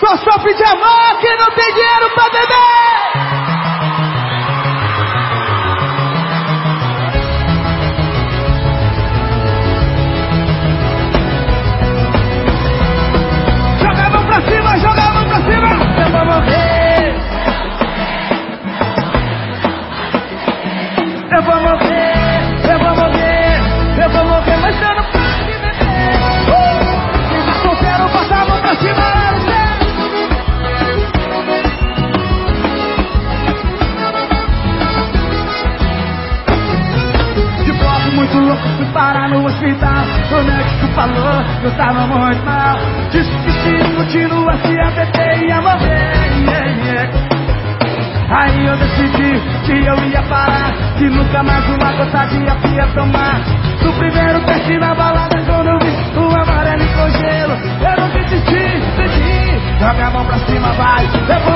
Só só pedir amor que não tem dinheiro pra beber. Muito louco, fui parar no hospital. O médico falou que eu tava muito mal. Disse que se continuasse a beber ia morrer. Yeah, yeah. Aí eu decidi que eu ia parar Que nunca mais uma gota de ia tomar No primeiro teste na balada quando vi o amarelo e congelo Eu não desisti, decidi Joga a mão pra cima, vai, eu vou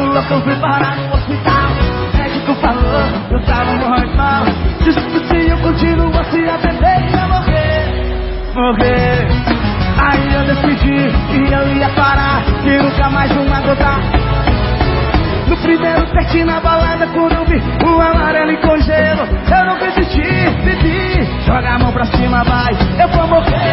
Eu fui parar no hospital. O médico falou que eu tava morrendo mal. Disse que se eu continuasse a beber ia morrer. Morrer. Aí eu decidi que eu ia parar que nunca mais uma gota no primeiro teste na balada, quando eu vi o amarelo e congelo, eu não resisti, pedi, joga a mão pra cima, vai, eu vou morrer.